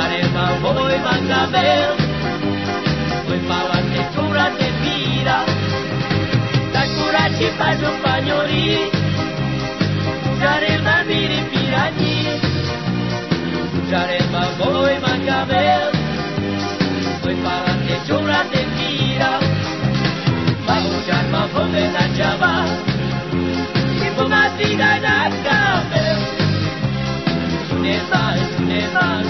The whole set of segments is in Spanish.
tocaré el tambor ver. Voy para las lecturas de vida, Sakura chipa yo pañori, escucharé el David y Pirañi, escucharé el tambor y van a ver. Voy para las lecturas de vida, vamos a armar con la chava, y por más vida en la cabeza. Never, never.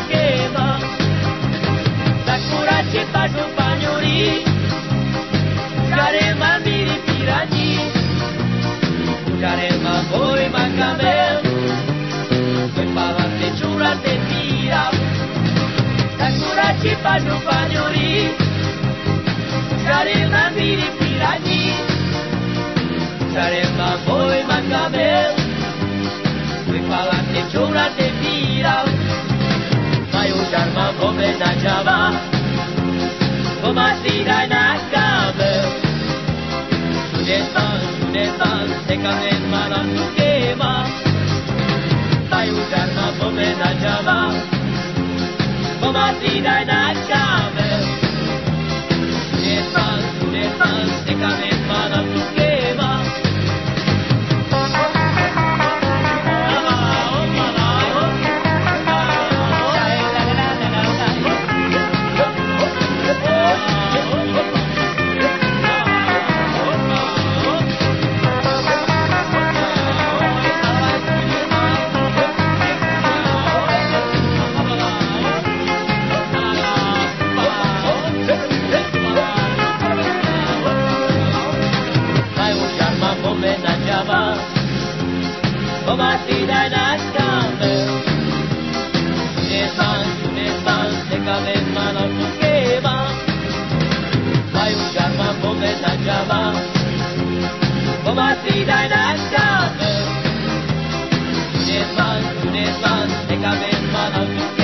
ci fanno fagioli, saremmo mini piragni, saremmo e mancabel, qui falan che c'è una te pira, ma io c'arma come da giava, come si da in cabe, su ne san, su ne san, se camen maran tu quema, ma io c'arma come da giava, da that I da ujar ma vome na java Pomasida na kabel Sudetan,